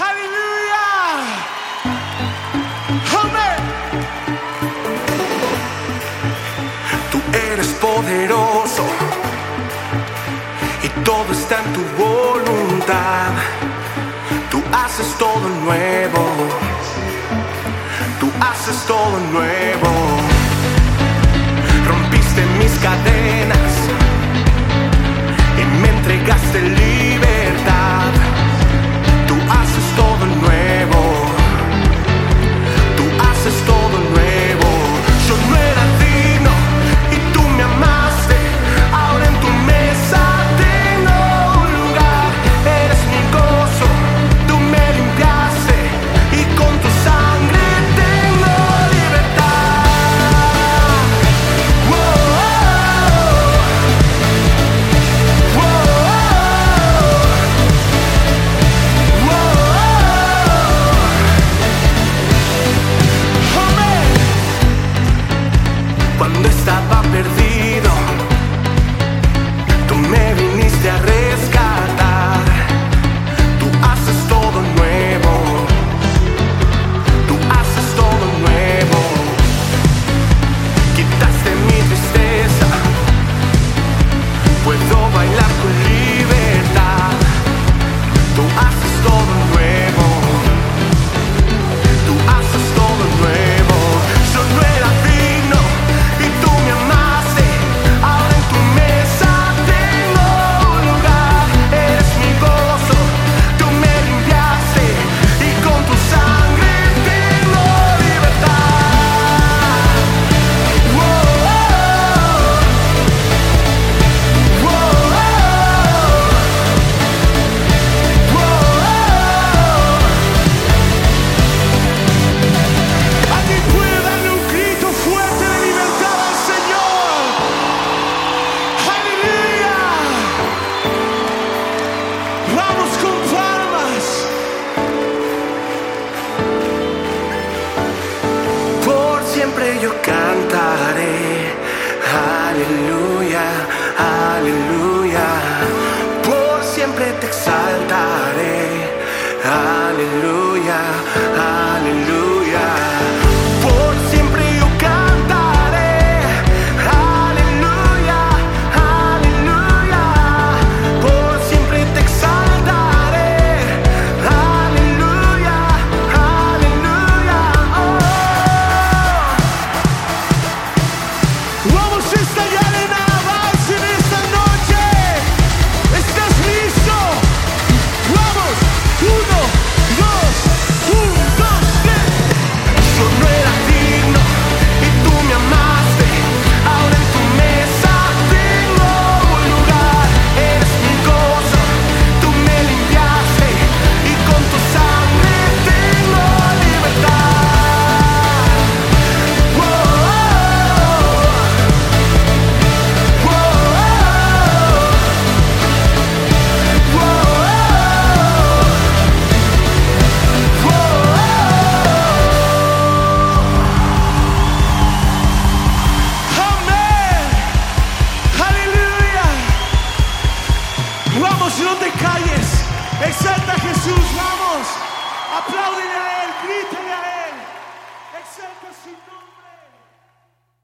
Aleluya. Amén. Tú eres poderoso y todo está en tu voluntad. Tú haces todo nuevo. Tú haces todo nuevo. yo cantaré. Aleluya. Jesús, vamos. A Él, grítele a Él. Exalta su nombre.